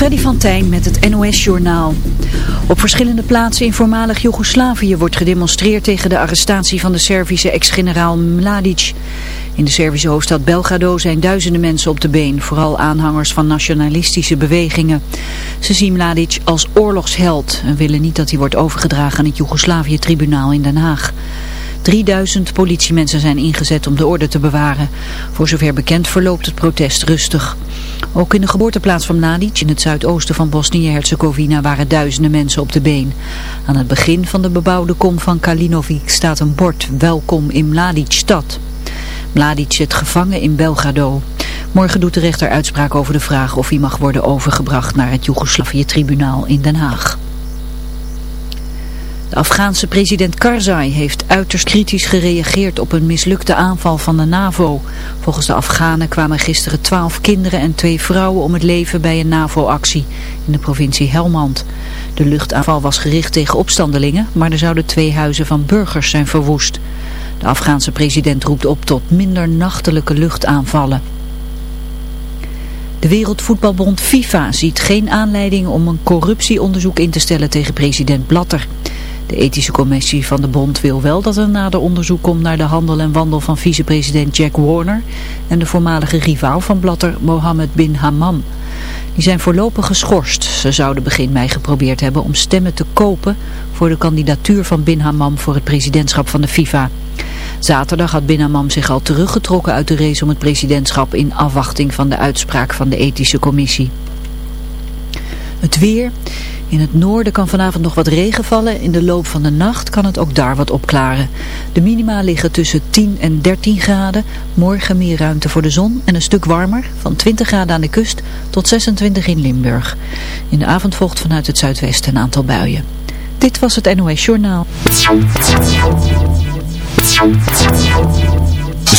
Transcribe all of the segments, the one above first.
Freddy van Tijn met het NOS-journaal. Op verschillende plaatsen in voormalig Joegoslavië wordt gedemonstreerd tegen de arrestatie van de Servische ex-generaal Mladic. In de Servische hoofdstad Belgrado zijn duizenden mensen op de been, vooral aanhangers van nationalistische bewegingen. Ze zien Mladic als oorlogsheld en willen niet dat hij wordt overgedragen aan het Joegoslavië-tribunaal in Den Haag. 3000 politiemensen zijn ingezet om de orde te bewaren. Voor zover bekend verloopt het protest rustig. Ook in de geboorteplaats van Mladic in het zuidoosten van Bosnië-Herzegovina waren duizenden mensen op de been. Aan het begin van de bebouwde kom van Kalinovic staat een bord Welkom in Mladic-stad. Mladic zit gevangen in Belgrado. Morgen doet de rechter uitspraak over de vraag of hij mag worden overgebracht naar het Joegoslavië-tribunaal in Den Haag. De Afghaanse president Karzai heeft uiterst kritisch gereageerd op een mislukte aanval van de NAVO. Volgens de Afghanen kwamen gisteren twaalf kinderen en twee vrouwen om het leven bij een NAVO-actie in de provincie Helmand. De luchtaanval was gericht tegen opstandelingen, maar er zouden twee huizen van burgers zijn verwoest. De Afghaanse president roept op tot minder nachtelijke luchtaanvallen. De Wereldvoetbalbond FIFA ziet geen aanleiding om een corruptieonderzoek in te stellen tegen president Blatter. De ethische commissie van de bond wil wel dat er nader onderzoek komt naar de handel en wandel van vicepresident Jack Warner en de voormalige rivaal van Blatter Mohammed bin Hammam. Die zijn voorlopig geschorst. Ze zouden begin mei geprobeerd hebben om stemmen te kopen voor de kandidatuur van bin Hammam voor het presidentschap van de FIFA. Zaterdag had bin Hammam zich al teruggetrokken uit de race om het presidentschap in afwachting van de uitspraak van de ethische commissie. Het weer. In het noorden kan vanavond nog wat regen vallen. In de loop van de nacht kan het ook daar wat opklaren. De minima liggen tussen 10 en 13 graden. Morgen meer ruimte voor de zon en een stuk warmer. Van 20 graden aan de kust tot 26 in Limburg. In de avond volgt vanuit het zuidwesten een aantal buien. Dit was het NOS Journaal.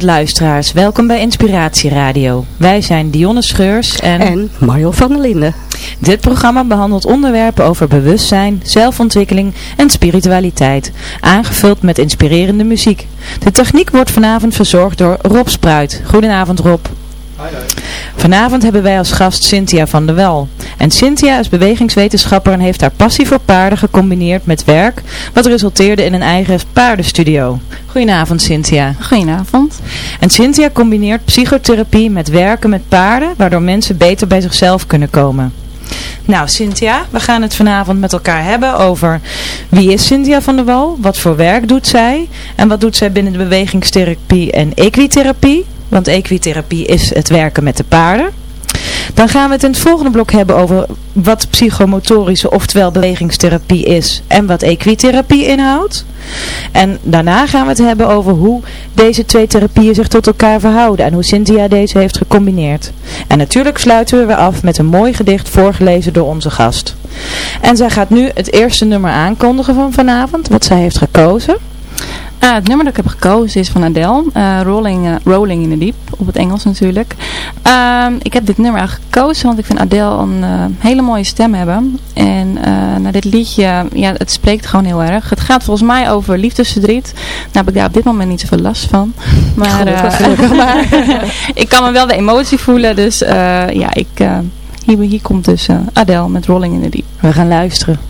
Goedenavond luisteraars, welkom bij Inspiratie Radio. Wij zijn Dionne Scheurs en, En Mario van der Linden. dit programma behandelt onderwerpen over bewustzijn, zelfontwikkeling en spiritualiteit, aangevuld met inspirerende muziek. De techniek wordt vanavond verzorgd door Rob Spruit. Goedenavond Rob. Vanavond hebben wij als gast Cynthia van der Wel. En Cynthia is bewegingswetenschapper en heeft haar passie voor paarden gecombineerd met werk, wat resulteerde in een eigen paardenstudio. Goedenavond Cynthia. Goedenavond. En Cynthia combineert psychotherapie met werken met paarden, waardoor mensen beter bij zichzelf kunnen komen. Nou Cynthia, we gaan het vanavond met elkaar hebben over wie is Cynthia van der Wal, wat voor werk doet zij en wat doet zij binnen de bewegingstherapie en equitherapie. Want equitherapie is het werken met de paarden. Dan gaan we het in het volgende blok hebben over wat psychomotorische, oftewel bewegingstherapie is en wat equitherapie inhoudt. En daarna gaan we het hebben over hoe deze twee therapieën zich tot elkaar verhouden en hoe Cynthia deze heeft gecombineerd. En natuurlijk sluiten we weer af met een mooi gedicht voorgelezen door onze gast. En zij gaat nu het eerste nummer aankondigen van vanavond, wat zij heeft gekozen. Uh, het nummer dat ik heb gekozen is van Adele. Uh, Rolling, uh, Rolling in the Deep. Op het Engels natuurlijk. Ehm, ik heb dit nummer eigenlijk gekozen. Want ik vind Adele een hele mooie stem hebben. En naar dit liedje. Ja, het spreekt gewoon heel erg. Het gaat volgens mij over liefdesverdriet. Nou heb ik daar op dit moment niet zoveel last van. Maar, maar ik kan me wel de emotie voelen. Dus ja, ik, hier, hier komt dus Adele met Rolling in the Deep. We gaan luisteren.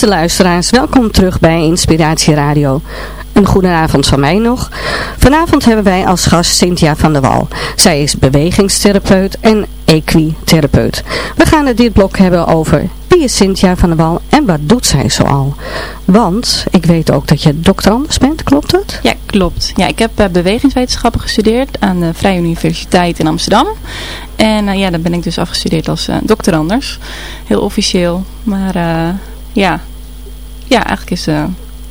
Beste luisteraars, welkom terug bij Inspiratie Radio. Een goede avond van mij nog. Vanavond hebben wij als gast Cynthia van der Wal. Zij is bewegingstherapeut en equitherapeut. We gaan het dit blok hebben over wie is Cynthia van der Wal en wat doet zij zoal. Want ik weet ook dat je doctorandus bent, klopt het? Ja, klopt. Ja, ik heb uh, bewegingswetenschappen gestudeerd aan de Vrije Universiteit in Amsterdam. En uh, ja, daar ben ik dus afgestudeerd als uh, doctorandus. Heel officieel, maar ja, ja, eigenlijk is... Uh,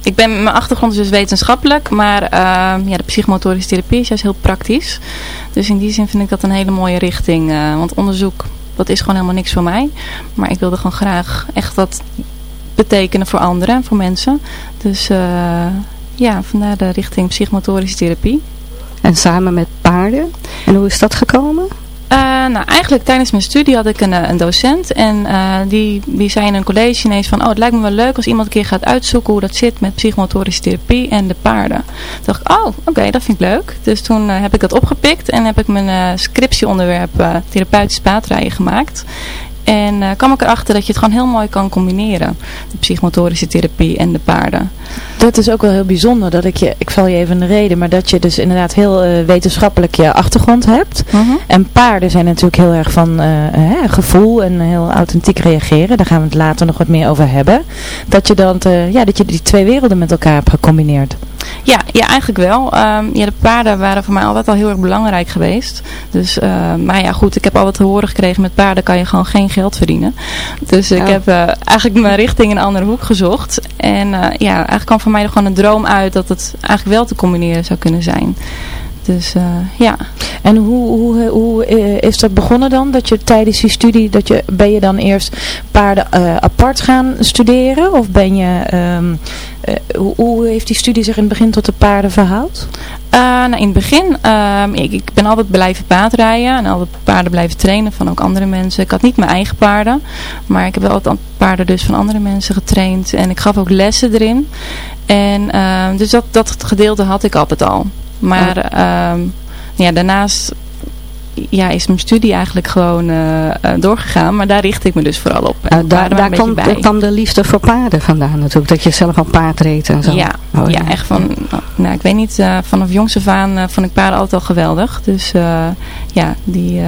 ik ben, mijn achtergrond is dus wetenschappelijk, maar uh, ja, de psychomotorische therapie is juist heel praktisch. Dus in die zin vind ik dat een hele mooie richting. Uh, want onderzoek, dat is gewoon helemaal niks voor mij. Maar ik wilde gewoon graag echt wat betekenen voor anderen en voor mensen. Dus ja, vandaar de richting psychomotorische therapie. En samen met paarden. En hoe is dat gekomen? Uh, nou, eigenlijk tijdens mijn studie had ik een, een docent en uh, die, die zei in een college ineens van, oh het lijkt me wel leuk als iemand een keer gaat uitzoeken hoe dat zit met psychomotorische therapie en de paarden. Toen dacht ik, oh oké, dat vind ik leuk. Dus toen heb ik dat opgepikt en heb ik mijn scriptieonderwerp therapeutisch paardrijden gemaakt. En uh, kwam ik erachter dat je het gewoon heel mooi kan combineren. De psychomotorische therapie en de paarden. Dat is ook wel heel bijzonder. Dat ik je, ik val je even in de reden. Maar dat je dus inderdaad heel uh, wetenschappelijk je achtergrond hebt. Uh -huh. En paarden zijn natuurlijk heel erg van uh, gevoel en heel authentiek reageren. Daar gaan we het later nog wat meer over hebben. Dat je dan ja, dat je die twee werelden met elkaar hebt gecombineerd. Ja, ja eigenlijk wel. Um, ja, de paarden waren voor mij altijd al heel erg belangrijk geweest. Dus, uh, maar ja goed, ik heb altijd te horen gekregen met paarden kan je gewoon geen geld verdienen. Dus ik oh. heb uh, eigenlijk mijn richting in een andere hoek gezocht. En uh, ja, eigenlijk kwam voor mij er gewoon een droom uit dat het eigenlijk wel te combineren zou kunnen zijn. Dus uh, ja. En hoe, hoe, hoe is dat begonnen dan? Dat je tijdens die studie, dat je, ben je dan eerst paarden uh, apart gaan studeren? Of ben je, um, uh, hoe, hoe, heeft die studie zich in het begin tot de paarden verhoud? nou, in het begin, um, ik, ik, ben altijd blijven paardrijden en altijd paarden blijven trainen van ook andere mensen. Ik had niet mijn eigen paarden, maar ik heb wel altijd paarden dus van andere mensen getraind. En ik gaf ook lessen erin. En uh, dus dat, dat gedeelte had ik altijd al. Maar oh. um, ja, daarnaast ja, is mijn studie eigenlijk gewoon uh, doorgegaan. Maar daar richt ik me dus vooral op. Uh, daar daar kwam, kwam de liefde voor paarden vandaan natuurlijk. Dat je zelf al paard reed en zo. Ja, oh, ja, echt van, nou ik weet niet, uh, vanaf jongs af aan vond ik paarden altijd al geweldig. Dus ja, die,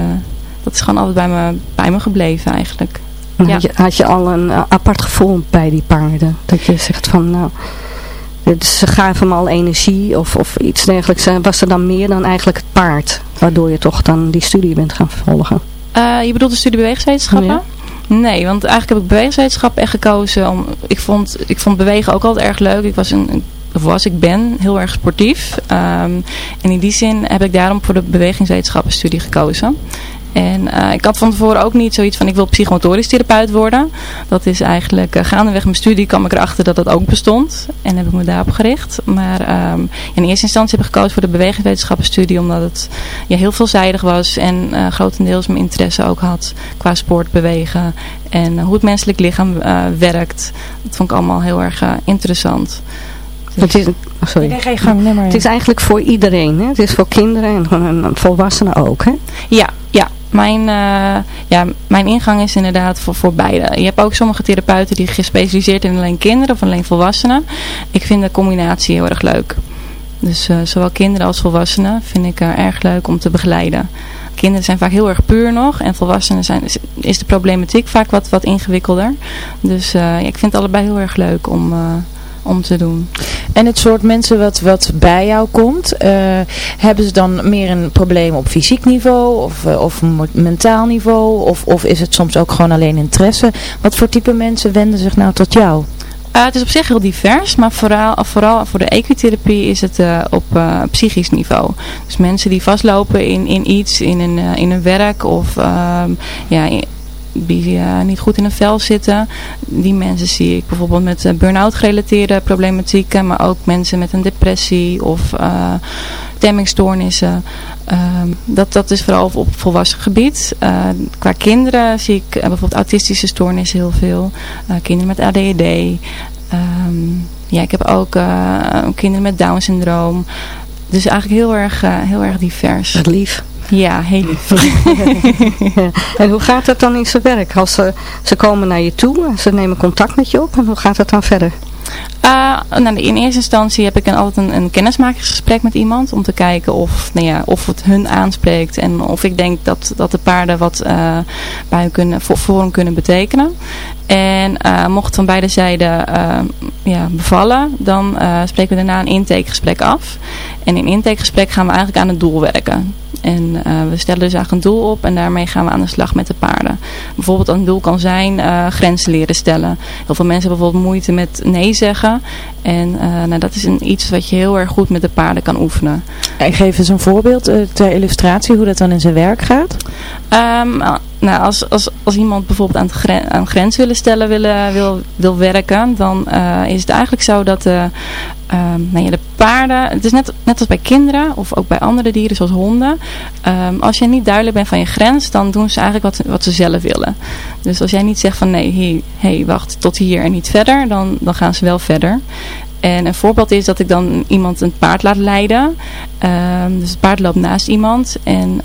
dat is gewoon altijd bij me, bij me gebleven eigenlijk. Ja. Had, je, had je al een apart gevoel bij die paarden? Dat je zegt van, nou ze gaven me al energie of, of iets dergelijks. Eh, was er dan meer dan eigenlijk het paard? Waardoor je toch dan die studie bent gaan volgen? Uh, je bedoelt de studie bewegingswetenschappen? Nee, want eigenlijk heb ik bewegingswetenschap echt gekozen. Om, ik, vond, ik vond bewegen ook altijd erg leuk. Ik was een, of was, ik ben heel erg sportief. Um, en in die zin heb ik daarom voor de bewegingswetenschappenstudie gekozen. En uh, ik had van tevoren ook niet zoiets van ik wil psychomotorisch therapeut worden. Dat is eigenlijk uh, gaandeweg mijn studie kwam ik erachter dat dat ook bestond. En heb ik me daarop gericht. Maar um, in eerste instantie heb ik gekozen voor de bewegingswetenschappenstudie omdat het ja, heel veelzijdig was. En uh, grotendeels mijn interesse ook had qua sport, bewegen. En hoe het menselijk lichaam werkt. Dat vond ik allemaal heel erg interessant. Het is, oh sorry. Nee, geen gang, nee, maar... het is eigenlijk voor iedereen. Hè? Het is voor kinderen en volwassenen ook. Hè? Ja, ja. Mijn, uh, ja, mijn ingang is inderdaad voor, voor beide. Je hebt ook sommige therapeuten die gespecialiseerd in alleen kinderen of alleen volwassenen. Ik vind de combinatie heel erg leuk. Dus uh, zowel kinderen als volwassenen vind ik uh, erg leuk om te begeleiden. Kinderen zijn vaak heel erg puur nog. En volwassenen zijn, is de problematiek vaak wat, wat ingewikkelder. Dus ik vind het allebei heel erg leuk om om te doen. En het soort mensen wat, wat bij jou komt, uh, hebben ze dan meer een probleem op fysiek niveau of, uh, of mentaal niveau? Of, of is het soms ook gewoon alleen interesse? Wat voor type mensen wenden zich nou tot jou? Uh, het is op zich heel divers, maar vooral, vooral voor de equitherapie is het op psychisch niveau. Dus mensen die vastlopen in, in iets, in een, in een werk of ehm, ja, die uh, niet goed in een vel zitten. Die mensen zie ik bijvoorbeeld met uh, burn-out gerelateerde problematieken, maar ook mensen met een depressie of uh, stemmingstoornissen. dat, dat is vooral op, volwassen gebied. qua kinderen zie ik bijvoorbeeld autistische stoornissen heel veel. kinderen met ADHD. Um, ja, ik heb ook kinderen met Down syndroom. Dus eigenlijk heel erg, heel erg divers. Wat lief. Ja, heel lief. en hoe gaat het dan in zijn werk? Als ze, ze komen naar je toe, ze nemen contact met je op en hoe gaat het dan verder? Uh, nou, in eerste instantie heb ik een, altijd een, een kennismakingsgesprek met iemand. Om te kijken of, nou ja, of het hun aanspreekt. En of ik denk dat, dat de paarden wat uh, bij hun kunnen, voor, voor hen kunnen betekenen. En uh, mocht van beide zijden ja, bevallen. Dan spreken we daarna een intakegesprek af. En in intakegesprek gaan we eigenlijk aan het doel werken. En we stellen dus eigenlijk een doel op en daarmee gaan we aan de slag met de paarden. Bijvoorbeeld een doel kan zijn grenzen leren stellen. Heel veel mensen hebben bijvoorbeeld moeite met nee zeggen. En nou, dat is een, iets wat je heel erg goed met de paarden kan oefenen. En geef eens een voorbeeld ter illustratie hoe dat dan in zijn werk gaat. Um, nou, als, als, als iemand bijvoorbeeld aan, het gren, aan grens willen stellen willen, wil, wil werken, dan uh, is het eigenlijk zo dat de, uh, nou ja, de paarden, het is net, net als bij kinderen of ook bij andere dieren zoals honden. Um, als je niet duidelijk bent van je grens, dan doen ze eigenlijk wat, wat ze zelf willen. Dus als jij niet zegt van nee, hey, wacht tot hier en niet verder, dan, dan gaan ze wel verder. En een voorbeeld is dat ik dan iemand een paard laat leiden. Um, dus het paard loopt naast iemand. En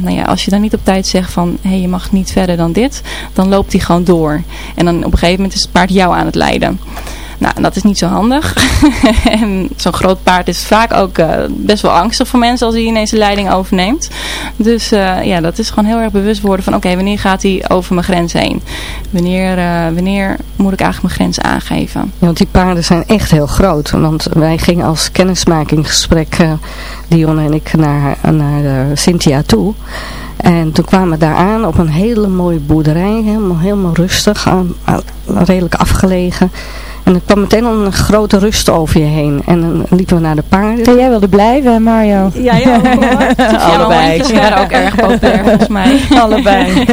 nou ja, als je dan niet op tijd zegt van, hé, hey, je mag niet verder dan dit, dan loopt hij gewoon door. En dan op een gegeven moment is het paard jou aan het leiden. Nou, dat is niet zo handig. zo'n groot paard is vaak ook uh, best wel angstig voor mensen als hij ineens de leiding overneemt. Dus uh, ja, dat is gewoon heel erg bewust worden van oké, wanneer gaat hij over mijn grens heen? Wanneer, uh, wanneer moet ik eigenlijk mijn grens aangeven? Want die paarden zijn echt heel groot. Want wij gingen als kennismakingsgesprek, Dionne en ik, naar, naar Cynthia toe. En toen kwamen we daar aan op een hele mooie boerderij, helemaal, helemaal rustig, redelijk afgelegen. En er kwam meteen een grote rust over je heen. En dan liepen we naar de paarden. En jij wilde blijven, Mario? Ja, ja, Allebei. Ja, waren ook erg populair volgens mij. Allebei.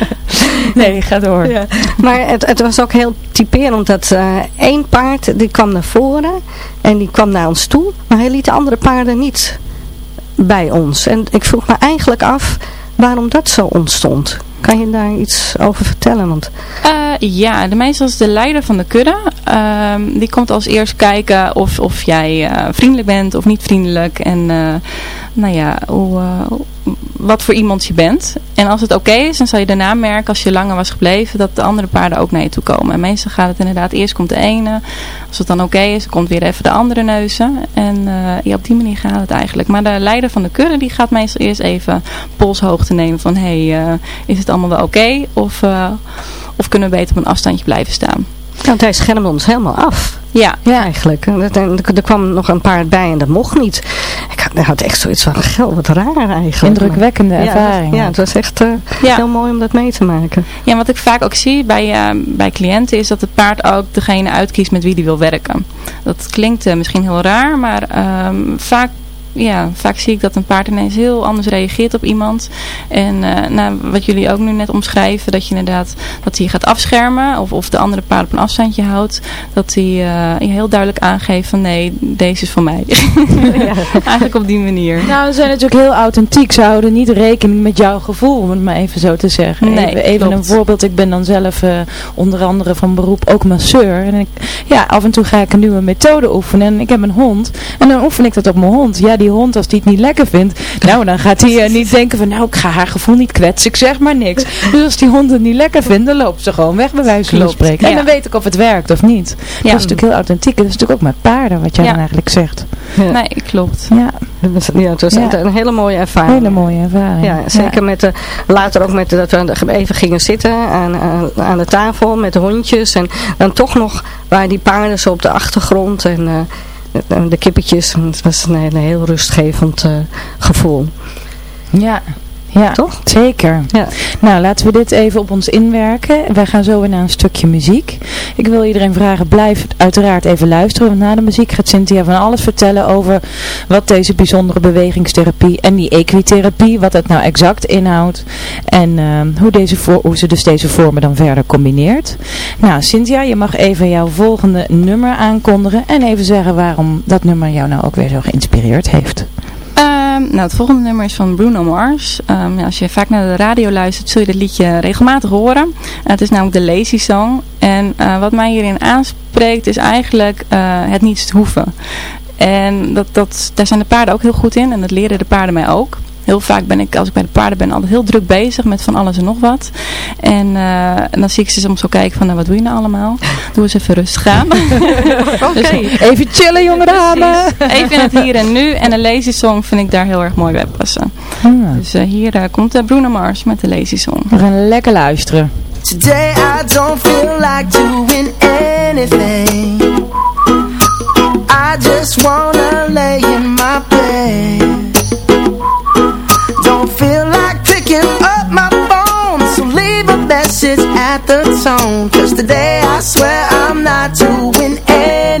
nee, ga door. Ja. Maar het, het was ook heel typerend dat uh, één paard, die kwam naar voren. En die kwam naar ons toe. Maar hij liet de andere paarden niet bij ons. En ik vroeg me eigenlijk af waarom dat zo ontstond. Kan je daar iets over vertellen? Want... Uh, ja, de meestal is de leider van de kudde. Uh, die komt als eerst kijken of, of jij uh, vriendelijk bent of niet vriendelijk. En eh, nou ja, hoe, wat voor iemand je bent. En als het oké is, dan zal je daarna merken als je langer was gebleven dat de andere paarden ook naar je toe komen. En meestal gaat het inderdaad, eerst komt de ene. Als het dan oké is, komt weer even de andere neuzen. En ja, op die manier gaat het eigenlijk. Maar de leider van de kudde die gaat meestal eerst even polshoogte nemen van hé, hey, is het allemaal wel oké? Of, of kunnen we beter op een afstandje blijven staan? Want hij schermde ons helemaal af. Ja. ja eigenlijk. Er, kwam nog een paard bij en dat mocht niet. Ik had, had echt zoiets van, wat raar eigenlijk. Indrukwekkende ervaring. Ja, het was echt uh, ja. heel mooi om dat mee te maken. Ja, wat ik vaak ook zie bij, uh, bij cliënten is dat het paard ook degene uitkiest met wie die wil werken. Dat klinkt uh, misschien heel raar, maar um, vaak ja, vaak zie ik dat een paard ineens heel anders reageert op iemand. En uh, nou, wat jullie ook nu net omschrijven, dat je inderdaad dat hij gaat afschermen of, of de andere paard op een afstandje houdt. Dat hij uh, heel duidelijk aangeeft van nee, deze is voor mij. ja. Eigenlijk op die manier. Nou, ze zijn natuurlijk heel authentiek. Ze houden niet rekening met jouw gevoel, om het maar even zo te zeggen. Nee, even, even een voorbeeld. Ik ben dan zelf uh, onder andere van beroep ook masseur. En ik, ja, af en toe ga ik een nieuwe methode oefenen. En ik heb een hond. En dan oefen ik dat op mijn hond. Ja, die die hond, als die het niet lekker vindt, nou dan gaat hij uh, niet denken van, nou ik ga haar gevoel niet kwetsen, ik zeg maar niks. Dus als die hond het niet lekker vindt, dan loopt ze gewoon weg bij wijze van spreken. En dan weet ik of het werkt of niet. Ja. Dat is natuurlijk heel authentiek. Dat is natuurlijk ook met paarden, wat jij dan eigenlijk zegt. Ja. Nee, klopt. Ja. Ja, het was een hele mooie ervaring. Hele mooie ervaring. Ja, zeker met de, later ook met de, dat we even gingen zitten aan, aan de tafel met de hondjes. En dan toch nog waren die paarden zo op de achtergrond en... Uh, de kippetjes. Het was een, heel rustgevend uh, gevoel. Ja, ja, toch? Zeker. Ja. Nou, laten we dit even op ons inwerken. Wij gaan zo weer naar een stukje muziek. Ik wil iedereen vragen, blijf uiteraard even luisteren. Want na de muziek gaat Cynthia van alles vertellen over wat deze bijzondere bewegingstherapie en die equitherapie, wat het nou exact inhoudt. En uh, hoe, deze voor, hoe ze dus deze vormen dan verder combineert. Nou, Cynthia, je mag even jouw volgende nummer aankondigen. En even zeggen waarom dat nummer jou nou ook weer zo geïnspireerd heeft. Um, nou, het volgende nummer is van Bruno Mars. Um, als je vaak naar de radio luistert, zul je dit liedje regelmatig horen. Uh, het is namelijk de Lazy Song. En uh, wat mij hierin aanspreekt is eigenlijk uh, het niets te hoeven. En dat, dat, daar zijn de paarden ook heel goed in. En dat leren de paarden mij ook. Heel vaak ben ik, als ik bij de paarden ben, altijd heel druk bezig met van alles en nog wat. En, uh, en dan zie ik ze soms zo kijken van, nou, wat doe je nou allemaal? Doe eens even rustig aan. Oké, dus, even chillen jonge dame. Even in het hier en nu. En een lazy song vind ik daar heel erg mooi bij passen. Ah. Dus uh, hier uh, komt Bruno Mars met de lazy song. We gaan lekker luisteren. Today I don't feel like doing anything I just wanna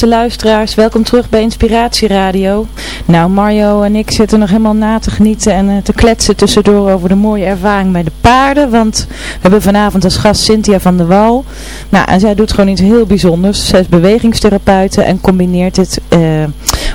Beste luisteraars, welkom terug bij Inspiratie Radio. Nou, Mario en ik zitten nog helemaal na te genieten en eh, te kletsen tussendoor over de mooie ervaring bij de paarden. Want we hebben vanavond als gast Cynthia van der Wal. Nou, en zij doet gewoon iets heel bijzonders. Zij is bewegingstherapeute en combineert dit eh,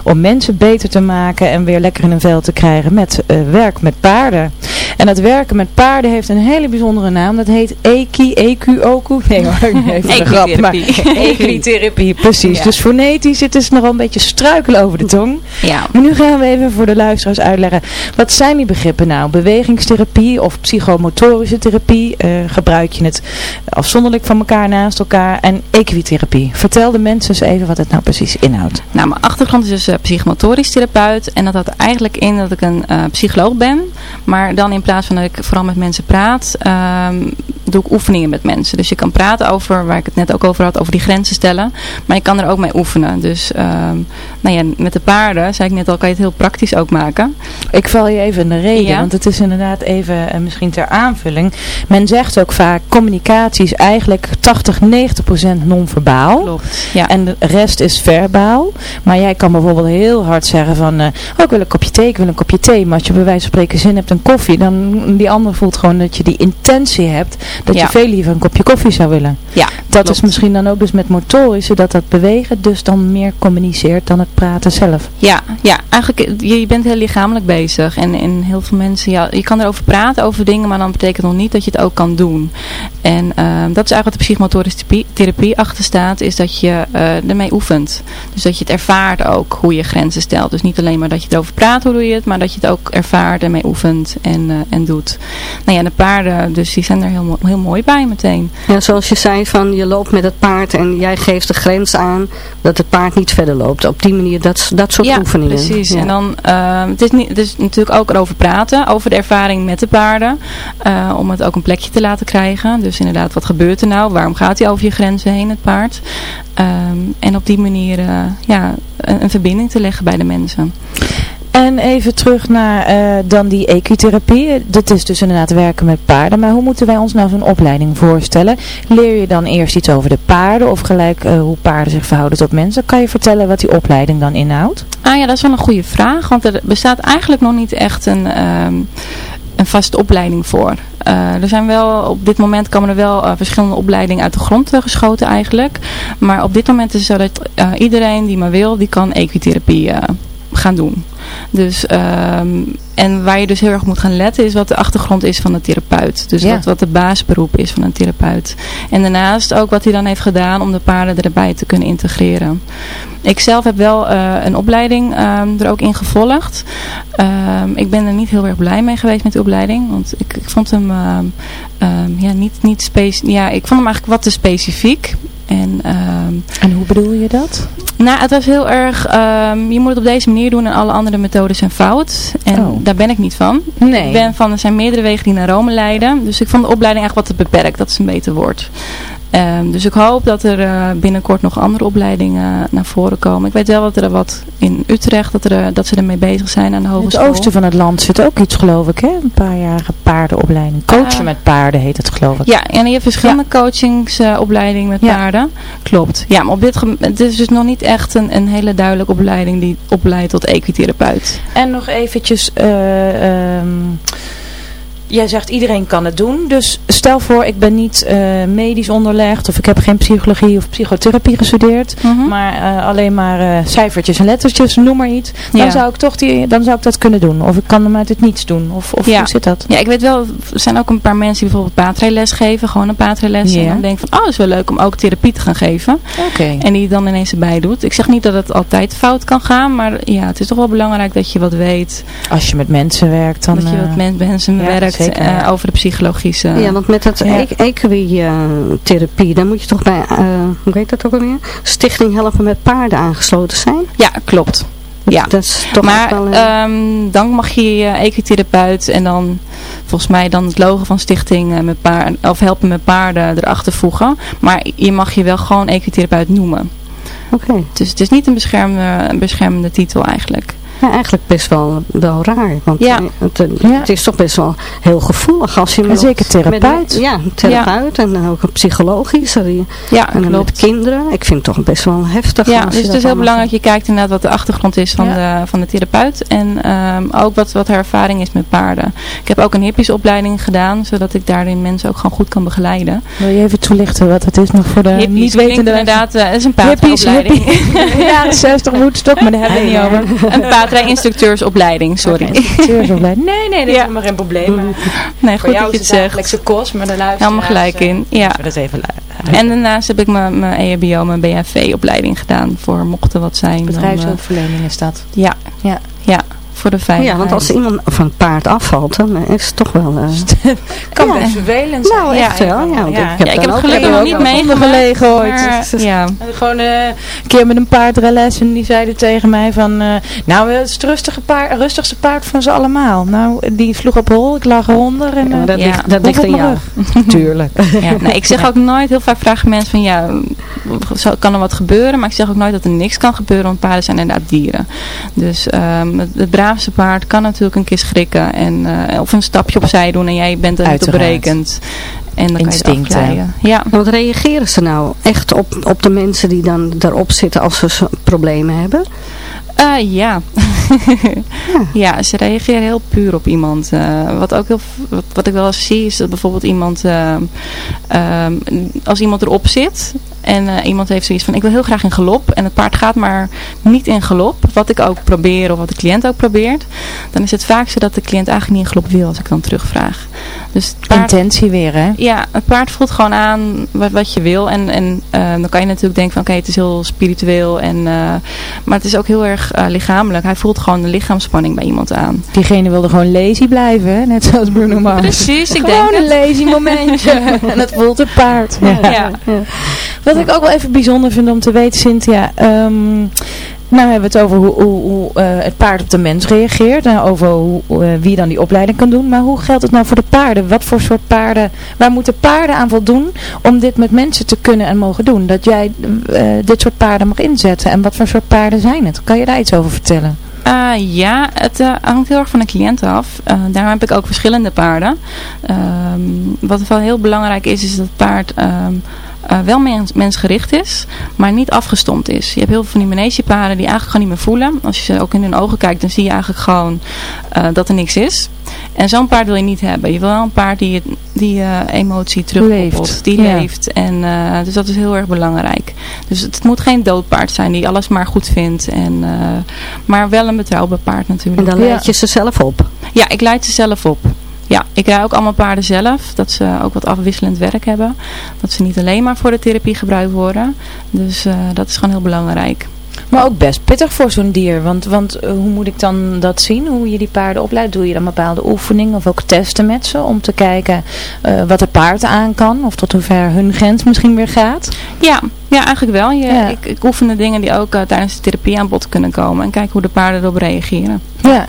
om mensen beter te maken en weer lekker in een vel te krijgen met eh, werk met paarden. En dat werken met paarden heeft een hele bijzondere naam. Dat heet Eki, Eku, Oku. Nee hoor, even een grap. Maar Equitherapie, precies. Ja. Dus fonetisch, het is nogal een beetje struikelen over de tong. Ja. Maar nu gaan we even voor de luisteraars uitleggen. Wat zijn die begrippen nou? Bewegingstherapie of psychomotorische therapie? Eh, gebruik je het afzonderlijk van elkaar naast elkaar? En equitherapie. Vertel de mensen eens even wat het nou precies inhoudt. Nou, mijn achtergrond is dus eh, psychomotorisch therapeut. En dat houdt eigenlijk in dat ik een eh, psycholoog ben. Maar dan in plaats van dat ik vooral met mensen praat, ehm, doe ik oefeningen met mensen. Dus je kan praten over, waar ik het net ook over had, over die grenzen stellen. Maar je kan er ook mee oefenen. Dus ehm, nou ja, met de paarden, zei ik net al, kan je het heel praktisch ook maken. Ik val je even in de reden, Ja. want het is inderdaad even eh, misschien ter aanvulling. Men zegt ook vaak, communicatie is eigenlijk 80, 90 procent non-verbaal. Klopt. Ja. En de rest is verbaal. Maar jij kan bijvoorbeeld heel hard zeggen van, eh, oh ik wil een kopje thee, ik wil een kopje thee. Maar als je bij wijze van spreken zin hebt in koffie, dan die ander voelt gewoon dat je die intentie hebt. Dat Ja. je veel liever een kopje koffie zou willen. ja, Dat klopt. is misschien dan ook dus met motorische, dat dat bewegen dus dan meer communiceert dan het praten zelf. Ja, ja, eigenlijk, je, bent heel lichamelijk bezig. En, en heel veel mensen, ja, je kan erover praten over dingen, maar dan betekent nog niet dat je het ook kan doen. En ehm, dat is eigenlijk wat de psychomotorische therapie, therapie achter staat, is dat je eh, ermee oefent. Dus dat je het ervaart ook, hoe je grenzen stelt. Dus niet alleen maar dat je erover praat, hoe doe je het, maar dat je het ook ervaart en mee oefent. oefent en, eh, en doet. Nou ja, de paarden, dus die zijn er heel, mo- heel mooi bij meteen. Ja, zoals je zei, van je loopt met het paard en jij geeft de grens aan dat het paard niet verder loopt. Op die manier, dat, dat soort ja, oefeningen. precies. Ja. En dan, ehm, het, is niet, het is natuurlijk ook erover praten, over de ervaring met de paarden. eh, om het ook een plekje te laten krijgen. Dus inderdaad, wat gebeurt er nou? Waarom gaat hij over je grenzen heen, het paard? Ehm, en op die manier eh, ja, een, een verbinding te leggen bij de mensen. En even terug naar eh, dan die equitherapie. Dat is dus inderdaad werken met paarden. Maar hoe moeten wij ons nou zo'n opleiding voorstellen? Leer je dan eerst iets over de paarden of gelijk eh, hoe paarden zich verhouden tot mensen? Kan je vertellen wat die opleiding dan inhoudt? Ah ja, dat is wel een goede vraag. Want er bestaat eigenlijk nog niet echt een, ehm, een vaste opleiding voor. Eh, er zijn wel, op dit moment komen er wel verschillende opleidingen uit de grond geschoten eigenlijk. Maar op dit moment is het zo dat iedereen die maar wil, die kan equitherapie gaan doen. Dus, ehm, en waar je dus heel erg moet gaan letten is wat de achtergrond is van de therapeut. Dus Ja. wat, wat de baasberoep is van een therapeut. En daarnaast ook wat hij dan heeft gedaan om de paarden erbij te kunnen integreren. Ik zelf heb wel eh, een opleiding ehm, er ook in gevolgd. Ehm, ik ben er niet heel erg blij mee geweest met de opleiding. Want ik, ik vond hem ja, niet, niet ja, ik vond hem eigenlijk wat te specifiek. En ehm, En hoe bedoel je dat? nou, het was heel erg, ehm, je moet het op deze manier doen en alle andere methodes zijn fout. En Oh. daar ben ik niet van. Nee. Ik ben van, er zijn meerdere wegen die naar Rome leiden. Dus ik vond de opleiding echt wat te beperkt. Dat is een beter woord. Ehm, dus ik hoop dat er eh, binnenkort nog andere opleidingen naar voren komen. Ik weet wel dat er wat in Utrecht, dat, er, eh, dat ze ermee bezig zijn aan de In het hogeschool. oosten van het land zit ook iets geloof ik hè? Een paar jarige paardenopleiding. Coachen Eh, met paarden heet het geloof ik. Ja, en je hebt verschillende coachingsopleidingen met Ja. paarden. Klopt. Ja, maar op dit het is dus nog niet echt een, een hele duidelijke opleiding die opleidt tot equitherapeut. En nog eventjes, eh, ehm, jij zegt iedereen kan het doen. Dus stel voor ik ben niet eh, medisch onderlegd of ik heb geen psychologie of psychotherapie gestudeerd. Mhm. Maar eh, alleen maar eh, cijfertjes en lettertjes, noem maar iets. Dan, Ja. zou ik toch die, dan zou ik dat kunnen doen. Of ik kan hem uit het niets doen. Of, of Ja. hoe zit dat? Ja, ik weet wel, er zijn ook een paar mensen die bijvoorbeeld paardrijles geven, gewoon een paardrijles. Ja. En dan denk ik van, oh, is wel leuk om ook therapie te gaan geven. Oké. En die dan ineens erbij doet. Ik zeg niet dat het altijd fout kan gaan, maar ja, het is toch wel belangrijk dat je wat weet. Als je met mensen werkt, dan... dat je wat met mensen ja, werkt zeker, eh, ja. over de psychologische... Ja, want met dat Ja. e- equitherapie, dan moet je toch bij, eh, hoe heet dat ook alweer? Stichting Helpen met Paarden aangesloten zijn. Ja, klopt. Ja. Dat is toch maar wel... eh, ehm, dan mag je je equitherapeut en dan volgens mij dan het logo van stichting eh, met paarden, of helpen met paarden erachter voegen. Maar je mag je wel gewoon equitherapeut noemen. Oké. Dus het is niet een beschermende, een beschermende titel eigenlijk. Ja, eigenlijk best wel, wel raar. Want Ja. eh, het, eh, Ja. het is toch best wel heel gevoelig als je... En met- zeker therapeut. met- ja, een therapeut en ook een psychologisch. eh, Ja, En dan met kinderen. Ik vind het toch best wel heftig. Ja, dus het dat is heel belangrijk. Je kijkt inderdaad wat de achtergrond is van, de, van de therapeut. En ehm, ook wat, wat haar ervaring is met paarden. Ik heb ook een hippiesopleiding gedaan. Zodat ik daarin mensen ook gewoon goed kan begeleiden. Wil je even toelichten wat het is nog voor de Hippies niet wetende inderdaad. eh, Het is een Hippies, paardrijopleiding. hippie. jaren 60 Woodstock, maar daar hebben we niet over. Een paardrijinstructeursopleiding, sorry. Instructeursopleiding. Nee, nee, dat is helemaal geen probleem. Nee, voor goed dat je het zegt. dagelijkse kost, maar. Helemaal gelijk eh, in. Ja. dat even En daarnaast heb ik mijn, mijn E EHBO, mijn BHV-opleiding gedaan. Voor mocht er wat zijn. dan, eh, Bedrijfshulpverlening is dat. ja. Ja. ja, voor de veiligheid. Ja, want als iemand van het paard afvalt, dan is het toch wel... eh, Kan Ja. best vervelend zijn. Nou, echt wel. Ja, ik heb Ja, ik heb dan het ook gelukkig nog niet wel meegemaakt. gelegen ooit. maar, ja. Gewoon eh, een keer met een paardrelles en die zeiden tegen mij van... eh, nou, het is het rustige paard, rustigste paard van ze allemaal. Nou, die sloeg op hol, ik lag eronder en... Eh, dat, Ja. ligt, dat ligt aan jou. Tuurlijk. Ja, nou, ik zeg ook nooit, heel vaak vragen mensen van ja, zo- kan er wat gebeuren? Maar ik zeg ook nooit dat er niks kan gebeuren, want paarden zijn inderdaad dieren. Dus ehm, het, het braafste paard kan natuurlijk een keer schrikken en, eh, of een stapje opzij doen en jij bent er niet op berekend. En dan Instincten. kan je het. Ja. Want reageren ze nou echt op, op de mensen die dan daarop zitten als ze problemen hebben? Eh, ja. ja, ze reageren heel puur op iemand. Eh, wat, ook heel, wat, wat ik wel eens zie is dat bijvoorbeeld iemand, eh, ehm, als iemand erop zit En eh, iemand heeft zoiets van, ik wil heel graag in galop. En het paard gaat maar niet in galop. Wat ik ook probeer of wat de cliënt ook probeert. Dan is het vaak zo dat de cliënt eigenlijk niet in galop wil als ik dan terugvraag. Dus het paard, Intentie weer, hè? ja, het paard voelt gewoon aan wat, wat je wil. En, en eh, dan kan je natuurlijk denken van oké, het is heel spiritueel. En, eh, maar het is ook heel erg lichamelijk. Hij voelt gewoon de lichaamsspanning bij iemand aan. Diegene wilde gewoon lazy blijven, hè? net zoals Bruno Mars. Precies, ik gewoon denk een het. lazy momentje. en dat voelt het paard. Ja. Wat ik ook wel even bijzonder vind om te weten, Cynthia. ehm, nou hebben we het over hoe, hoe, eh, het paard op de mens reageert. En over hoe, eh, wie dan die opleiding kan doen. Maar hoe geldt het nou voor de paarden? Wat voor soort paarden, waar moeten paarden aan voldoen om dit met mensen te kunnen en mogen doen? Dat jij eh, dit soort paarden mag inzetten. En wat voor soort paarden zijn het? Kan je daar iets over vertellen? Ah, ja, het eh, hangt heel erg van de cliënt af. Eh, daarom heb ik ook verschillende paarden. Ehm, wat wel heel belangrijk is, is dat het paard ehm, eh, wel mens, mensgericht is, maar niet afgestompt is. Je hebt heel veel van die manegepaarden die eigenlijk gewoon niet meer voelen. Als je ze ook in hun ogen kijkt, dan zie je eigenlijk gewoon eh, dat er niks is. En zo'n paard wil je niet hebben. Je wil wel een paard die, die eh, emotie terugkoppelt. Die ja. leeft. En, eh, dus dat is heel erg belangrijk. Dus het moet geen doodpaard zijn die alles maar goed vindt. En, eh, maar wel een betrouwbaar paard En natuurlijk. dan Ja. leid je ze zelf op. Ja, ik leid ze zelf op. Ja, ik rij ook allemaal paarden zelf. Dat ze ook wat afwisselend werk hebben. Dat ze niet alleen maar voor de therapie gebruikt worden. Dus eh, dat is gewoon heel belangrijk. Maar ook best pittig voor zo'n dier. Want, want eh, hoe moet ik dan dat zien? Hoe je die paarden opleidt? Doe je dan bepaalde oefeningen of ook testen met ze? Om te kijken eh, wat het paard aan kan? Of tot hoever hun grens misschien weer gaat? Ja, ja eigenlijk wel. Je, Ja. ik, ik oefen de dingen die ook tijdens de therapie aan bod kunnen komen. En kijken hoe de paarden erop reageren. Ja,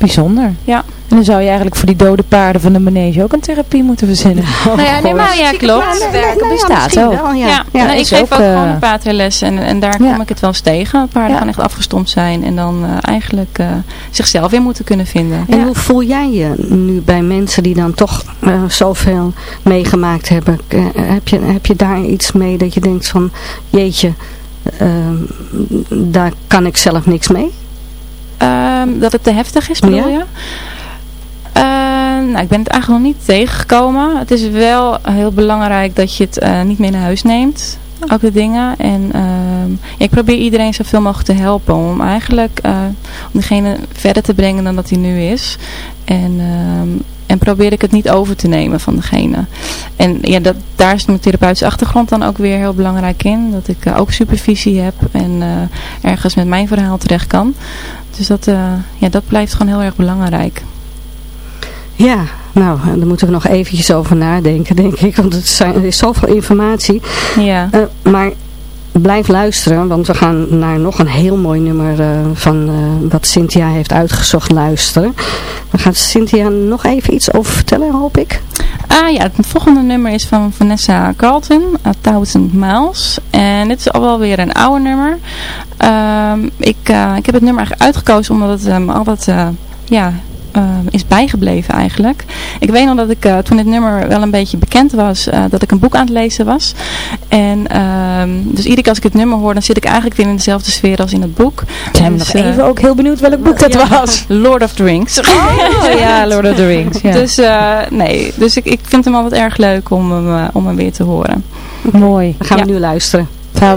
bijzonder. Ja. En dan zou je eigenlijk voor die dode paarden van de manege ook een therapie moeten verzinnen. nou ja, nee, maar ja, klopt. Bestaat ook. wel, ja. Ja, Ja, nou, ik geef ook, ook, eh, gewoon een paardrijles en, en daar Ja. kom ik het wel eens tegen. Paarden Ja. gaan echt afgestompt zijn en dan eh, eigenlijk eh, zichzelf weer moeten kunnen vinden. En Ja. hoe voel jij je nu bij mensen die dan toch eh, zoveel meegemaakt hebben? Heb, je, heb je daar iets mee dat je denkt van, jeetje, daar kan ik zelf niks mee? Ehm, dat het te heftig is, bedoel Ja. je? Eh, nou, ik ben het eigenlijk nog niet tegengekomen. Het is wel heel belangrijk dat je het eh, niet mee naar huis neemt. Ook de dingen. En ehm, ja, ik probeer iedereen zoveel mogelijk te helpen. Om eigenlijk eh, om degene verder te brengen dan dat hij nu is. En, ehm, en probeer ik het niet over te nemen van degene. En ja, dat, daar is mijn therapeutische achtergrond dan ook weer heel belangrijk in. Dat ik eh, ook supervisie heb. En ergens met mijn verhaal terecht kan. Dus dat, eh, ja, dat blijft gewoon heel erg belangrijk. Ja, nou, daar moeten we nog eventjes over nadenken, denk ik. Want het zijn, er is zoveel informatie. Ja. Eh, maar blijf luisteren, want we gaan naar nog een heel mooi nummer eh, van eh, wat Cynthia heeft uitgezocht luisteren. Dan gaat Cynthia nog even iets over vertellen, hoop ik. Ah ja, het volgende nummer is van Vanessa Carlton, A Thousand Miles. En dit is al wel weer een oude nummer. Ehm, ik, eh, ik heb het nummer eigenlijk uitgekozen omdat het me altijd eh, ja, eh, is bijgebleven eigenlijk. Ik weet nog dat ik eh, toen het nummer wel een beetje bekend was, eh, dat ik een boek aan het lezen was. En ehm, dus iedere keer als ik het nummer hoor, dan zit ik eigenlijk weer in dezelfde sfeer als in het boek. Zijn we Dus, nog eh, even ook heel benieuwd welk boek dat was. Lord of the Rings. Oh ja, Lord of the Rings. Ja. Dus eh, nee, dus ik, ik vind hem altijd erg leuk om hem, om hem weer te horen. Mooi. Dan gaan we Ja. nu luisteren. Gaan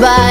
goodbye.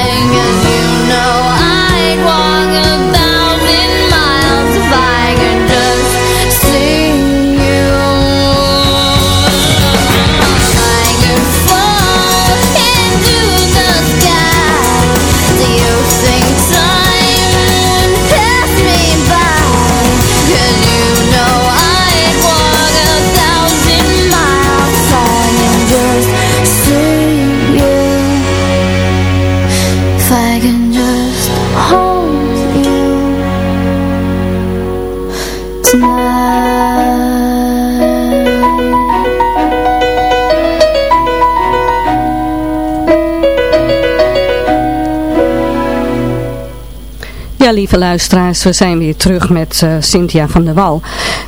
Lieve luisteraars, we zijn weer terug met eh, Cynthia van der Wal.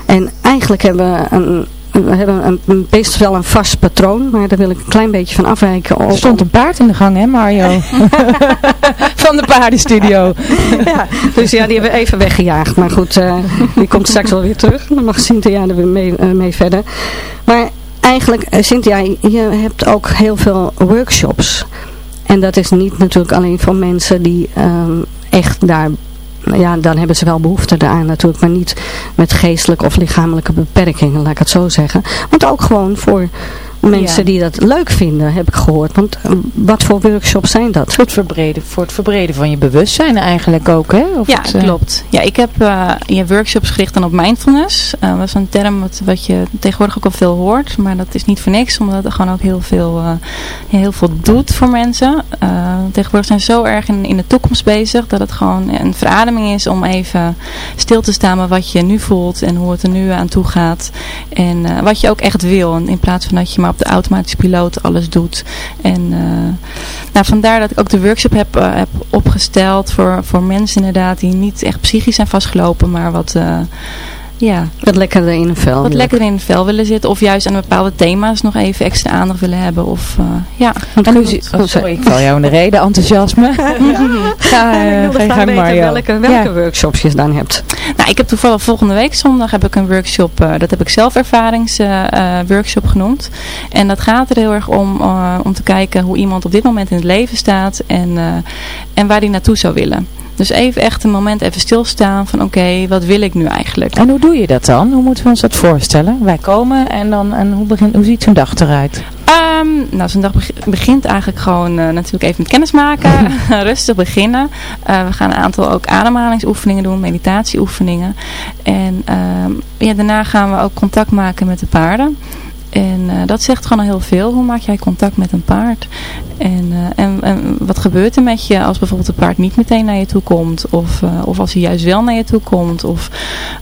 En eigenlijk hebben we een, we hebben een, een- best wel een vast patroon, maar daar wil ik een klein beetje van afwijken. Er stond een paard in de gang, hè Mario? Van de paardenstudio. ja, dus ja, die hebben we even weggejaagd. Maar goed, eh, die komt straks wel weer terug. Dan mag Cynthia er weer mee, eh, mee verder. Maar eigenlijk, eh, Cynthia, je hebt ook heel veel workshops. En dat is niet natuurlijk alleen voor mensen die ehm, echt daar... Ja, dan hebben ze wel behoefte daaraan natuurlijk, maar niet met geestelijke of lichamelijke beperkingen, laat ik het zo zeggen. Want ook gewoon voor mensen Ja. die dat leuk vinden, heb ik gehoord. Want eh, wat voor workshops zijn dat? Voor het, verbreden, voor het verbreden van je bewustzijn eigenlijk ook, hè? Of Ja, het, eh, klopt. Ja, ik heb eh, je workshops gericht dan op mindfulness. Dat is een term wat, wat je tegenwoordig ook al veel hoort. Maar dat is niet voor niks, omdat het gewoon ook heel veel, heel veel doet voor mensen. Tegenwoordig zijn ze zo erg in, in de toekomst bezig dat het gewoon een verademing is om even stil te staan bij wat je nu voelt en hoe het er nu aan toe gaat. En wat je ook echt wil. En in plaats van dat je maar op de automatische piloot alles doet. En eh, nou, vandaar dat ik ook de workshop heb, eh, heb opgesteld voor, voor mensen inderdaad die niet echt psychisch zijn vastgelopen, maar wat, eh, ja, Wat lekkerder in een vel. wat lekkerder in het vel willen zitten. Of juist aan bepaalde thema's nog even extra aandacht willen hebben. Of uh, ja. Hoe zie- oh, sorry, ik val jou in de reden. Enthousiasme. Ga, Ja, uh, wilde ga je gang weten Mario. welke, welke Ja. workshops je dan hebt. Nou, ik heb toevallig volgende week zondag heb ik een workshop. eh, dat heb ik zelfervaringsworkshop genoemd. En dat gaat er heel erg om, eh, om te kijken hoe iemand op dit moment in het leven staat. En, eh, en waar die naartoe zou willen. Dus even echt een moment even stilstaan van oké, wat wil ik nu eigenlijk? En hoe doe je dat dan? Hoe moeten we ons dat voorstellen? Wij komen en dan en hoe, begint, hoe ziet zo'n dag eruit? Ehm, nou, zo'n dag beg- begint eigenlijk gewoon eh, natuurlijk even met kennismaken. Rustig beginnen. Eh, we gaan een aantal ook ademhalingsoefeningen doen, meditatieoefeningen. En ehm, ja, daarna gaan we ook contact maken met de paarden. En eh, dat zegt gewoon al heel veel. Hoe maak jij contact met een paard? En, eh, en, en wat gebeurt er met je als bijvoorbeeld een paard niet meteen naar je toe komt? Of, eh, of als hij juist wel naar je toe komt? Of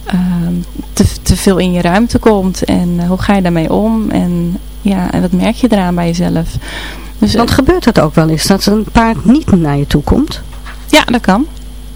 ehm, te, te veel in je ruimte komt? En hoe ga je daarmee om? En, ja, en wat merk je eraan bij jezelf? Dus, Want gebeurt het ook wel eens dat een paard niet naar je toe komt? ja, dat kan.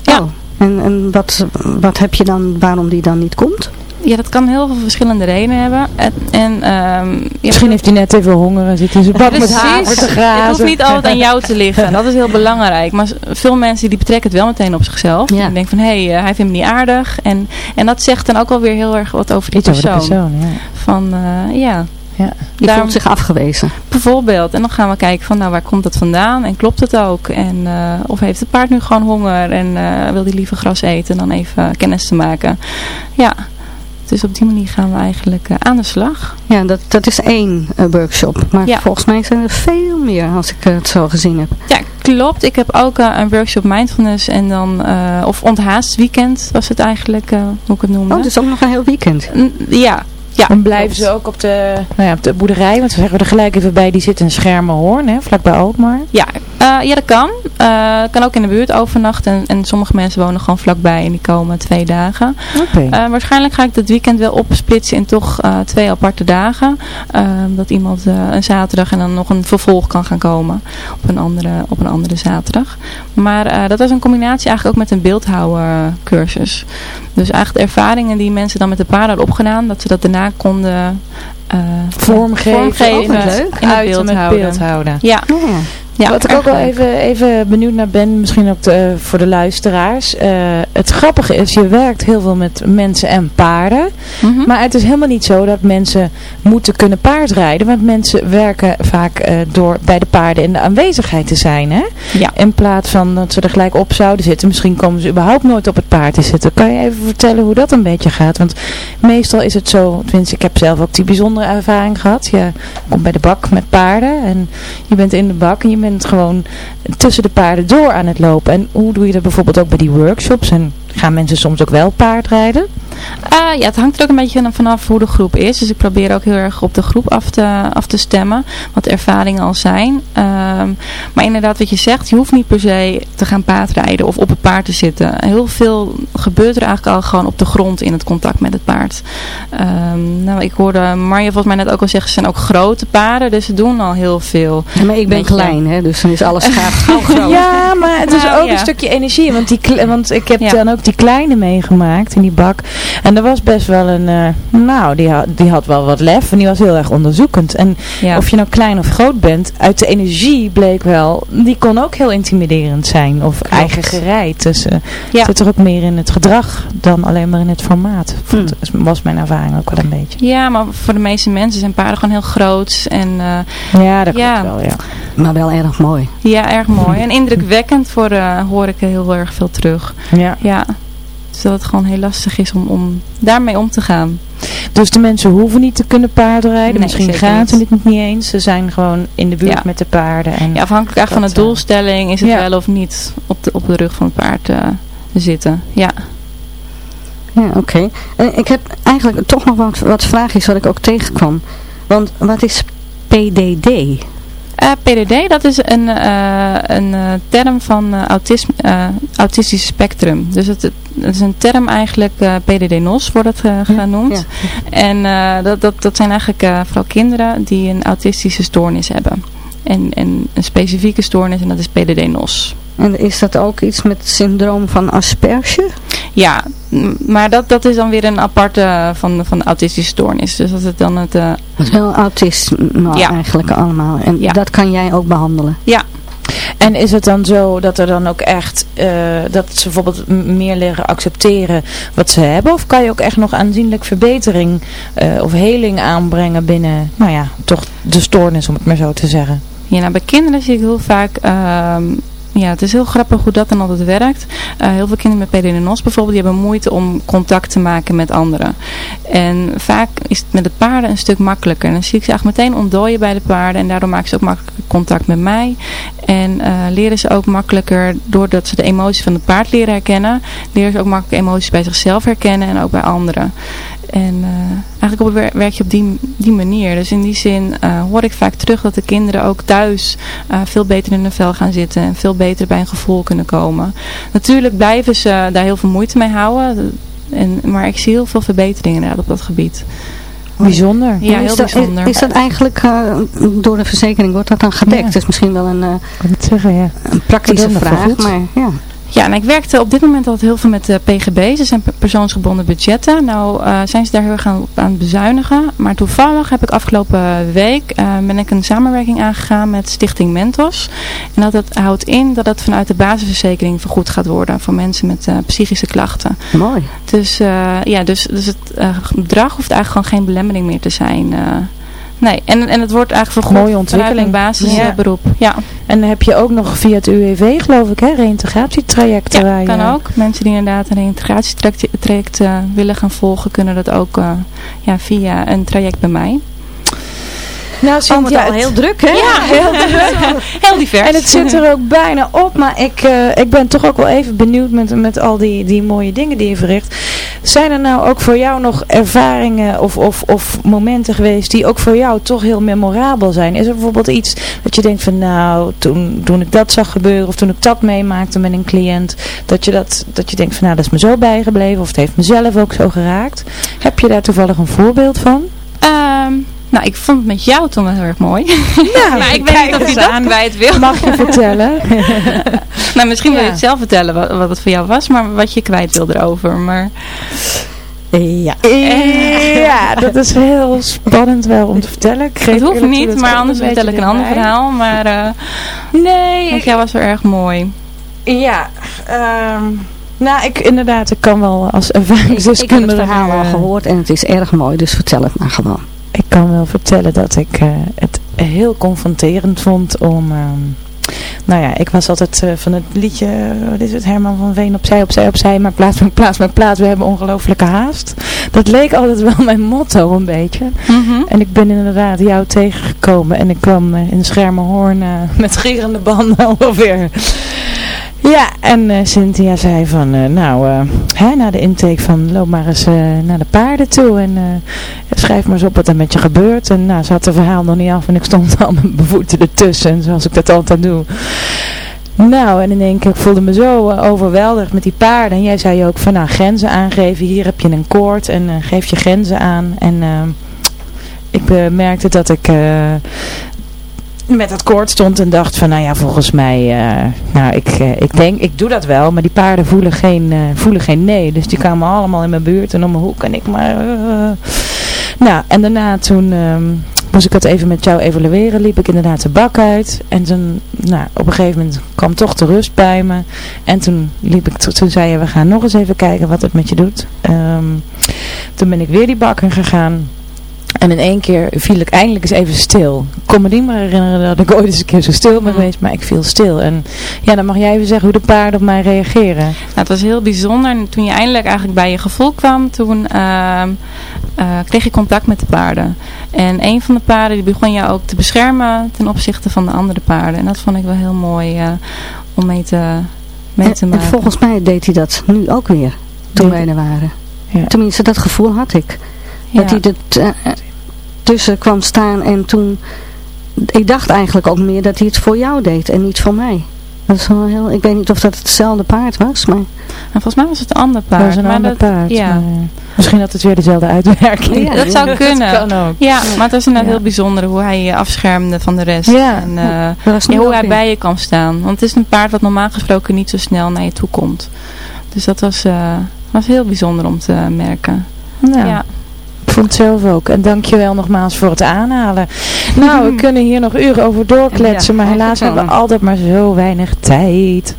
Ja. Oh, en en wat, wat heb je dan, waarom die dan niet komt? Ja, dat kan heel veel verschillende redenen hebben. En, en, ehm, Misschien heeft hij net even honger en zit in zijn bak met haver te grazen. Het hoeft niet altijd aan jou te liggen. Dat is heel belangrijk. Maar veel mensen die betrekken het wel meteen op zichzelf. Ja. Die denken van, hé, hey, eh, hij vindt me niet aardig. En, en dat zegt dan ook alweer heel erg wat over die Iets over de persoon. persoon, ja. Van, eh, ja, ja. Die Daarom- voelt zich afgewezen. bijvoorbeeld. En dan gaan we kijken van, nou, waar komt dat vandaan? En klopt het ook? En, eh, of heeft het paard nu gewoon honger? En wil die liever gras eten dan even kennis te maken? Ja, dus op die manier gaan we eigenlijk eh, aan de slag. Ja, dat, dat is één eh, workshop. Maar Ja. volgens mij zijn er veel meer als ik het zo gezien heb. Ja, klopt. Ik heb ook eh, een workshop mindfulness en dan, eh, of onthaast weekend was het eigenlijk, eh, hoe ik het noemde. Oh, dus ook nog een heel weekend. N- Ja, ja. Dan blijven klopt. ze ook op de, nou ja, op de boerderij, want we zeggen er gelijk even bij, die zit in Schermenhoorn, hè, vlakbij Alkmaar. Ja, eh, ja, dat kan. Eh kan ook in de buurt overnachten en, en sommige mensen wonen gewoon vlakbij en die komen twee dagen. Eh, waarschijnlijk ga ik dit weekend wel opsplitsen in toch twee aparte dagen. Dat iemand een zaterdag en dan nog een vervolg kan gaan komen op een andere, op een andere zaterdag. Maar dat was een combinatie eigenlijk ook met een beeldhouwercursus. Dus eigenlijk de ervaringen die mensen dan met de paarden hadden opgedaan, dat ze dat daarna konden eh, Vormgeven, vormgeven Oh, leuk. in het beeld met houden. beeld houden. Ja, Oh, ja. Wat ik ook wel even, even benieuwd naar ben, misschien ook de- voor de luisteraars. eh, het grappige is, je werkt heel veel met mensen en paarden. Mhm. Maar het is helemaal niet zo dat mensen moeten kunnen paardrijden. Want mensen werken vaak eh, door bij de paarden in de aanwezigheid te zijn. Hè? Ja. In plaats van dat ze er gelijk op zouden zitten. Misschien komen ze überhaupt nooit op het paard te zitten. Kan je even vertellen hoe dat een beetje gaat? Want meestal is het zo, tenminste ik heb zelf ook die bijzondere ervaring gehad. Je komt bij de bak met paarden en je bent in de bak en je bent gewoon tussen de paarden door aan het lopen. En hoe doe je dat bijvoorbeeld ook bij die workshops? En gaan mensen soms ook wel paardrijden? Ah, ja, het hangt er ook een beetje vanaf hoe de groep is. Dus ik probeer ook heel erg op de groep af te, af te stemmen. Wat de ervaringen al zijn. Ehm, maar inderdaad wat je zegt. Je hoeft niet per se te gaan paardrijden of op het paard te zitten. Heel veel gebeurt er eigenlijk al gewoon op de grond in het contact met het paard. Ehm, nou, ik hoorde Marja volgens mij net ook al zeggen. Ze zijn ook grote paarden. Dus ze doen al heel veel. Ja, maar ik ben klein, hè, dus dan is alles gaaf gauw groot. Ja, maar het is Nou, ook ja. een stukje energie. Want, die, want ik heb Ja. dan ook die kleine meegemaakt in die bak. En er was best wel een... eh, nou, die had, die had wel wat lef. En die was heel erg onderzoekend. En Ja. of je nou klein of groot bent, uit de energie bleek wel... Die kon ook heel intimiderend zijn. Of eigen gereid. Dus Ja. zit er ook meer in het gedrag dan alleen maar in het formaat. Hmm. Dat was mijn ervaring ook wel een beetje. Ja, maar voor de meeste mensen zijn paarden gewoon heel groot. En eh, Ja, dat Ja. klopt wel, ja. Maar wel erg mooi. ja, erg mooi. En indrukwekkend voor, eh, hoor ik heel erg veel terug. ja. Ja, dus dat het gewoon heel lastig is om, om daarmee om te gaan. Dus de mensen hoeven niet te kunnen paardrijden. Nee, Misschien gaan ze niet. het niet eens. Ze zijn gewoon in de buurt Ja. met de paarden. En Ja, afhankelijk eigenlijk van de eh, doelstelling is het ja. wel of niet op de, op de rug van het paard eh, zitten. Ja. Ja, oké. Eh, Ik heb eigenlijk toch nog wat, wat vraagjes wat ik ook tegenkwam. Want wat is PDD? Eh, PDD, dat is een, eh, een eh, term van autisme, eh, autistisch spectrum. Dus het, het is een term eigenlijk, PDD-NOS wordt het genoemd. En dat, dat, dat zijn eigenlijk vooral kinderen die een autistische stoornis hebben. En, en een specifieke stoornis en dat is PDD-NOS. En is dat ook iets met het syndroom van Asperger? Ja, maar dat, dat is dan weer een aparte van, van de autistische stoornis. Dus dat is dan het... eh, Dat is wel autisme Ja. eigenlijk allemaal. En Ja. dat kan jij ook behandelen. ja, En is het dan zo dat er dan ook echt, eh, dat ze bijvoorbeeld meer leren accepteren wat ze hebben? Of kan je ook echt nog aanzienlijk verbetering eh, of heling aanbrengen binnen, nou ja, toch de stoornis om het maar zo te zeggen? Ja, nou, bij kinderen zie ik heel vaak... ja, het is heel grappig hoe dat dan altijd werkt. Eh, heel veel kinderen met PDD-NOS bijvoorbeeld, die hebben moeite om contact te maken met anderen. En vaak is het met de paarden een stuk makkelijker. Dan zie ik ze eigenlijk meteen ontdooien bij de paarden. En daardoor maken ze ook makkelijker contact met mij. En eh, leren ze ook makkelijker, doordat ze de emoties van het paard leren herkennen, leren ze ook makkelijker emoties bij zichzelf herkennen en ook bij anderen. En eh, eigenlijk op, wer- werk je op die, die manier. Dus in die zin eh, hoor ik vaak terug dat de kinderen ook thuis eh, veel beter in hun vel gaan zitten. En veel beter bij een gevoel kunnen komen. Natuurlijk blijven ze daar heel veel moeite mee houden. En, maar ik zie heel veel verbeteringen inderdaad op dat gebied. Bijzonder. Ja, heel is dat, bijzonder. Is dat eigenlijk eh, door de verzekering, wordt dat dan gedekt? Ja. Dat is misschien wel een, eh, het zeggen, ja. een praktische vraag, maar ja. Ja, en ik werkte op dit moment altijd heel veel met de PGB. Ze zijn persoonsgebonden budgetten. Nou uh, zijn ze daar heel erg aan, aan het bezuinigen. Maar toevallig heb ik afgelopen week uh, ben ik een samenwerking aangegaan met Stichting Mentos. En dat, dat houdt in dat het vanuit de basisverzekering vergoed gaat worden voor mensen met uh, psychische klachten. Mooi. Dus, ja, dus, dus het bedrag hoeft eigenlijk gewoon geen belemmering meer te zijn. Nee, en, en het wordt eigenlijk vergoed Mooie ontwikkeling. basisberoep. Ja. En heb je ook nog via het UWV geloof ik, hè, reïntegratietrajecten? Ja, kan ook. Mensen die inderdaad een reïntegratietraject uh, willen gaan volgen, kunnen dat ook uh, ja, via een traject bij mij. Nou, oh, al heel druk, hè? Ja, heel druk. heel divers. En het zit er ook bijna op, maar ik, uh, ik ben toch ook wel even benieuwd met, met al die, die mooie dingen die je verricht. Zijn er nou ook voor jou nog ervaringen of, of, of momenten geweest die ook voor jou toch heel memorabel zijn? Is er bijvoorbeeld iets dat je denkt van nou, toen, toen ik dat zag gebeuren of toen ik dat meemaakte met een cliënt, dat je, dat, dat je denkt van nou, dat is me zo bijgebleven of het heeft mezelf ook zo geraakt. Heb je daar toevallig een voorbeeld van? Um. Nou, ik vond het met jou toen wel heel erg mooi. Ja, maar ik weet niet of je dat aan. kwijt wil. Mag je vertellen? nou, misschien wil je het zelf vertellen wat, wat het voor jou was, maar wat je kwijt wil erover. Maar... Ja. ja, dat is heel spannend wel om te vertellen. Ik het hoeft niet, maar anders vertel ik een ander verhaal. Maar uh, nee, met jou was wel erg mooi. Ja, um, nou, ik inderdaad, ik kan wel als ervaringsdeskundige... Ik, ik heb het verhaal al gehoord en het is erg mooi, dus vertel het maar gewoon ik kan wel vertellen dat ik uh, het heel confronterend vond om... Uh, nou ja, ik was altijd uh, van het liedje, wat is het, Herman van Veen, opzij, opzij, opzij, maar plaats, maar plaats, maar plaats, we hebben ongelofelijke haast. Dat leek altijd wel mijn motto een beetje. Mm -hmm. En ik ben inderdaad jou tegengekomen en ik kwam in Schermenhoorn met gierende banden ongeveer ja, en uh, Cynthia zei van, uh, nou, uh, hè, na de intake van loop maar eens naar de paarden toe en schrijf maar eens op wat er met je gebeurt. En nou, ze had het verhaal nog niet af en ik stond al met mijn voeten ertussen, zoals ik dat altijd doe. Nou, en in één keer, ik voelde me zo overweldigd met die paarden. En jij zei ook van, nou, grenzen aangeven. Hier heb je een koord en geef je grenzen aan. En ik merkte dat ik met het koord stond en dacht van, nou ja, volgens mij, uh, nou, ik, uh, ik denk, ik doe dat wel, maar die paarden voelen geen, uh, voelen geen nee. Dus die kwamen allemaal in mijn buurt en om mijn hoek en ik maar... nou, en daarna toen um, moest ik het even met jou evalueren, liep ik inderdaad de bak uit. En toen, nou, op een gegeven moment kwam toch de rust bij me. En toen liep ik, toen zei je, we gaan nog eens even kijken wat het met je doet. Um, toen ben ik weer die bakken gegaan. En in één keer viel ik eindelijk eens even stil. Ik kon me niet meer herinneren dat ik ooit eens een keer zo stil ben geweest, maar ik viel stil. En ja, dan mag jij even zeggen hoe de paarden op mij reageren. Nou, het was heel bijzonder. En toen je eindelijk eigenlijk bij je gevoel kwam, toen uh, uh, kreeg je contact met de paarden. En een van de paarden die begon je ook te beschermen ten opzichte van de andere paarden. En dat vond ik wel heel mooi uh, om mee te, mee te maken. En volgens mij deed hij dat nu ook weer, toen wij er waren. Ja. Tenminste, dat gevoel had ik. Dat hij het uh, tussen kwam staan en toen... Ik dacht eigenlijk ook meer dat hij het voor jou deed en niet voor mij. Dat is wel heel, ik weet niet of dat hetzelfde paard was, maar... Nou, volgens mij was het een ander paard. Dat was een maar ander dat, paard. Ja. Maar, misschien dat het weer dezelfde uitwerking. Ja, dat zou kunnen. Dat kan ook. Ja, maar het was inderdaad ja. heel bijzonder hoe hij je afschermde van de rest. Ja. En uh, ja, hoe hij bij je kan staan. Want het is een paard wat normaal gesproken niet zo snel naar je toe komt. Dus dat was, uh, was heel bijzonder om te merken. Ja. Vond het zelf ook. En dankjewel nogmaals voor het aanhalen. Nou, we kunnen hier nog uren over doorkletsen. maar helaas hebben we altijd maar zo weinig tijd.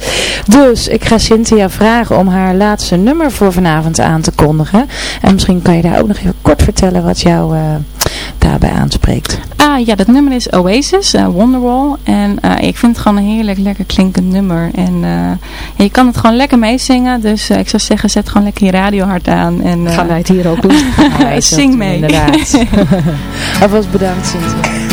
Dus ik ga Cynthia vragen om haar laatste nummer voor vanavond aan te kondigen. En misschien kan je daar ook nog even kort vertellen wat jou uh, daarbij aanspreekt. Ah ja, dat nummer is Oasis, uh, Wonderwall. En uh, ik vind het gewoon een heerlijk lekker klinkend nummer. En ja, je kan het gewoon lekker meezingen. Dus ik zou zeggen, zet gewoon lekker je radio hard aan. En, Gaan wij het hier ook doen? Zing mee. Inderdaad. Alvast bedankt Cynthia.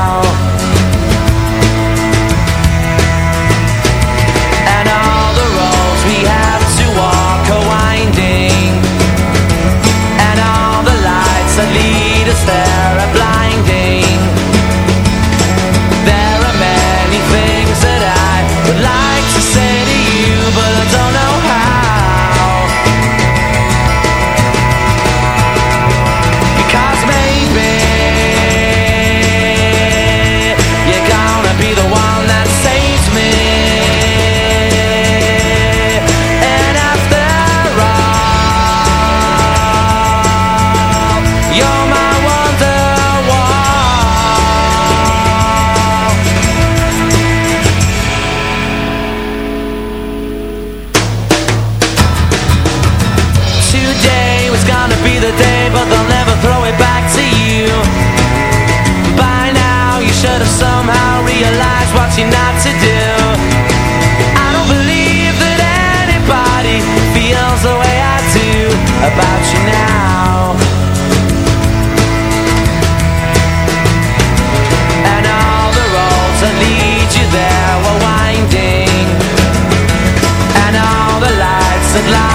that life.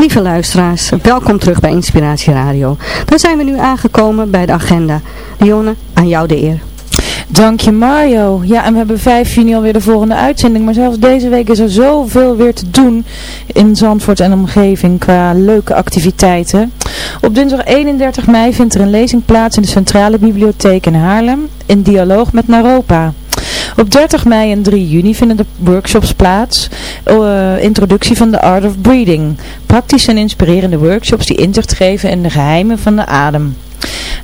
Lieve luisteraars, welkom terug bij Inspiratie Radio. Dan zijn we nu aangekomen bij de agenda. Dionne, aan jou de eer. Dank je Mario. Ja, en we hebben 5 juni alweer de volgende uitzending. Maar zelfs deze week is er zoveel weer te doen in Zandvoort en omgeving qua leuke activiteiten. Op dinsdag 31 mei vindt er een lezing plaats in de Centrale Bibliotheek in Haarlem in dialoog met Naropa. Op 30 mei en 3 juni vinden de workshops plaats. eh, introductie van de Art of Breathing. Praktische en inspirerende workshops die inzicht geven in de geheimen van de adem.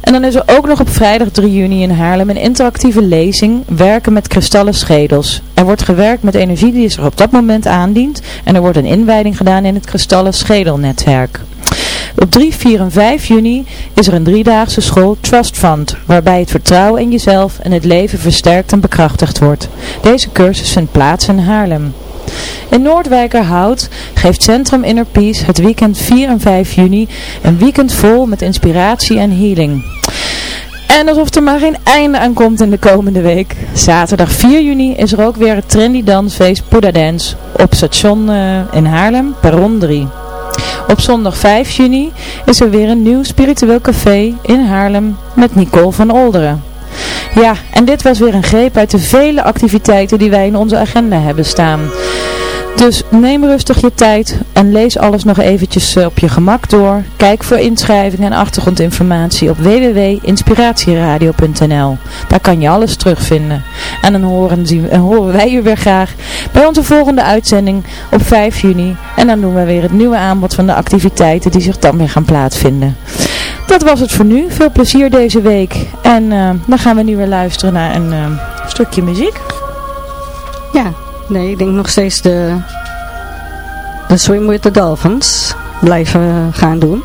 En dan is er ook nog op vrijdag 3 juni in Haarlem een interactieve lezing Werken met kristallen schedels. Er wordt gewerkt met energie die zich op dat moment aandient en er wordt een inwijding gedaan in het kristallen schedelnetwerk. Op 3, 4 en 5 juni is er een driedaagse school Trust Fund, waarbij het vertrouwen in jezelf en het leven versterkt en bekrachtigd wordt. Deze cursus vindt plaats in Haarlem. In Noordwijkerhout geeft Centrum Inner Peace het weekend 4 en 5 juni een weekend vol met inspiratie en healing. En alsof er maar geen einde aan komt in de komende week. Zaterdag 4 juni is er ook weer het trendy dansfeest Buddha Dance op station eh, in Haarlem, perron 3. Op zondag 5 juni is er weer een nieuw spiritueel café in Haarlem met Nicole van Olderen. Ja, en dit was weer een greep uit de vele activiteiten die wij in onze agenda hebben staan. Dus neem rustig je tijd en lees alles nog eventjes eh, op je gemak door. Kijk voor inschrijvingen en achtergrondinformatie op www.inspiratieradio.nl Daar kan je alles terugvinden. En dan horen, zien, en horen wij u weer graag bij onze volgende uitzending op 5 juni. En dan doen we weer het nieuwe aanbod van de activiteiten die zich dan weer gaan plaatsvinden. Dat was het voor nu. Veel plezier deze week. En eh, dan gaan we nu weer luisteren naar een eh, stukje muziek. Ja, nee, ik denk nog steeds de, de Swim with the Dolphins blijven gaan doen.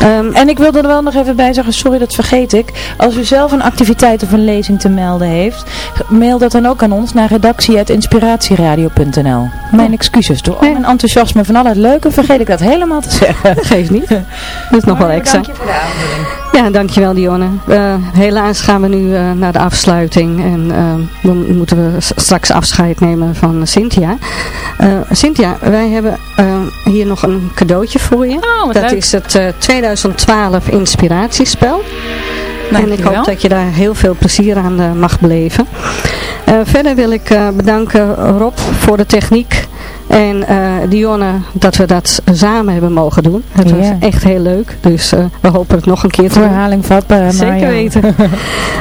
Ehm, En ik wilde er wel nog even bij zeggen, sorry dat vergeet ik. Als u zelf een activiteit of een lezing te melden heeft, mail dat dan ook aan ons naar redactie.inspiratieradio.nl Mijn excuses, door mijn enthousiasme van al het leuke vergeet ik dat helemaal te zeggen. geeft niet. Dat is nog wel extra. Dank je voor de aanvulling. Ja, dankjewel Dionne. Uh, helaas gaan we nu uh, naar de afsluiting en uh, dan moeten we straks afscheid nemen van Cynthia. Cynthia, wij hebben hier nog een cadeautje voor je. Oh, dat leuk. is het 2012 inspiratiespel. Dank en ik hoop dat je daar heel veel plezier aan mag beleven. verder wil ik bedanken Rob voor de techniek. En uh, Dionne, dat we dat samen hebben mogen doen. Het was echt heel leuk. Dus uh, we hopen het nog een keer te doen. Verhaling vatbaar. Zeker Mario. weten.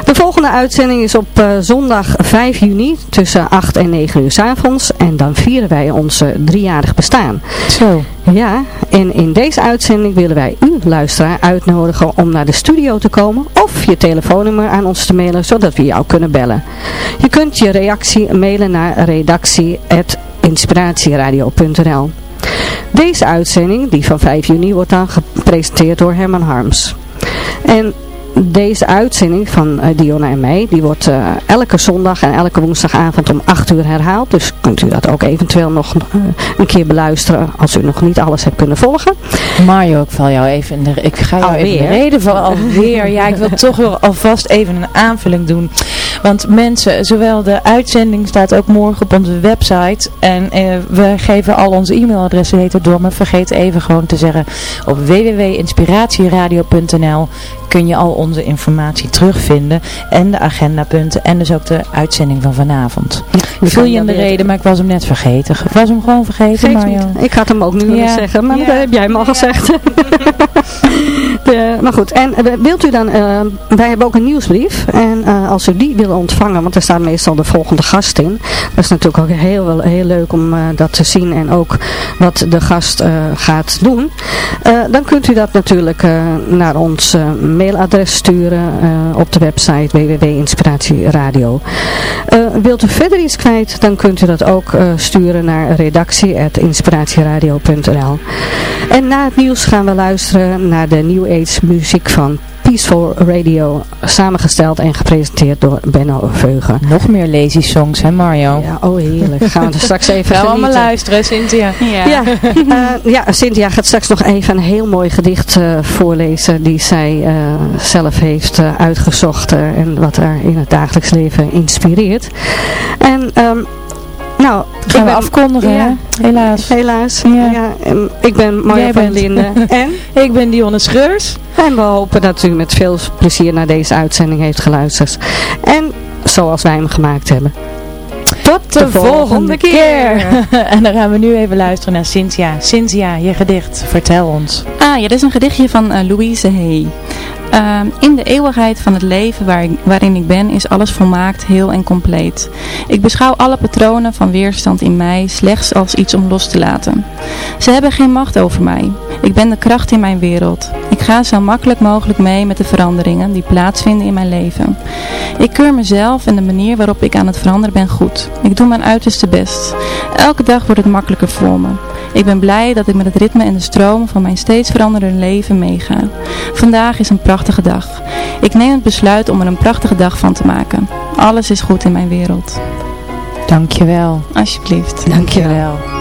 De volgende uitzending is op zondag 5 juni tussen 8 en 9 uur s avonds. En dan vieren wij ons driejarig bestaan. Zo. Ja, en in deze uitzending willen wij u, luisteraar, uitnodigen om naar de studio te komen of je telefoonnummer aan ons te mailen, zodat we jou kunnen bellen. Je kunt je reactie mailen naar redactie.inspiratieradio.nl Deze uitzending, die van 5 juni, wordt dan gepresenteerd door Herman Harms. En deze uitzending van uh, Diona en mij, die wordt uh, elke zondag en elke woensdagavond om 8 uur herhaald. Dus kunt u dat ook eventueel nog uh, een keer beluisteren als u nog niet alles hebt kunnen volgen. Mario, ik val jou even in de, ik ga jou Alweer? even in de reden van alweer. Ja, ik wil toch wel alvast even een aanvulling doen. Want mensen, zowel de uitzending staat ook morgen op onze website. En we geven al onze e-mailadressen door. Maar vergeet even gewoon te zeggen op www.inspiratieradio.nl kun je al onze informatie terugvinden. En de agendapunten. En dus ook de uitzending van vanavond. Ja, ik viel je in de reden, maar ik was hem net vergeten. Ik was hem gewoon vergeten, Mario. Ik had hem ook nu willen Ja. zeggen, maar Ja. dat heb jij hem al Ja. gezegd. De- maar goed, en eh, wilt u dan, eh, wij hebben ook een nieuwsbrief. En eh, als u die wil ontvangen, want er staat meestal de volgende gast in. Dat is natuurlijk ook heel, heel leuk om dat te zien en ook wat de gast gaat doen. Dan kunt u dat natuurlijk naar ons mailadres sturen eh, op de website www.inspiratieradio. Eh, wilt u verder iets kwijt, dan kunt u dat ook eh, sturen naar redactie.inspiratieradio.nl En na het nieuws gaan we luisteren naar de New Age muziek van Peaceful Radio, samengesteld en gepresenteerd door Benno Veugen. Nog meer lazy songs, hè Mario? Ja, oh heerlijk. Gaan we er straks even Gaan we allemaal luisteren, Cynthia. Ja. Ja, eh, ja, Cynthia gaat straks nog even een heel mooi gedicht eh, voorlezen die zij eh, zelf heeft eh, uitgezocht en wat haar in het dagelijks leven inspireert. En ehm, nou, Gaan ik we ben- afkondigen, Ja. hè? Helaas. Helaas. Ja. Ja. en ik ben Marja Jij van bent. Linden en, Ik ben Dionne Schreurs. en we hopen dat u met veel plezier naar deze uitzending heeft geluisterd. En zoals wij hem gemaakt hebben. Tot de, volgende keer. en dan gaan we nu even luisteren naar Cynthia. Cynthia, je gedicht. Vertel ons. Ah ja, dit is een gedichtje van eh, Louise Hay. Ehm, in de eeuwigheid van het leven waarin ik ben is alles volmaakt, heel en compleet. Ik beschouw alle patronen van weerstand in mij slechts als iets om los te laten. Ze hebben geen macht over mij. Ik ben de kracht in mijn wereld. Ik ga zo makkelijk mogelijk mee met de veranderingen die plaatsvinden in mijn leven. Ik keur mezelf en de manier waarop ik aan het veranderen ben goed. Ik doe mijn uiterste best. Elke dag wordt het makkelijker voor me. Ik ben blij dat ik met het ritme en de stroom van mijn steeds veranderende leven meega. Vandaag is een prachtige dag. Ik neem het besluit om er een prachtige dag van te maken. Alles is goed in mijn wereld. Dankjewel. Alsjeblieft. Dankjewel. zover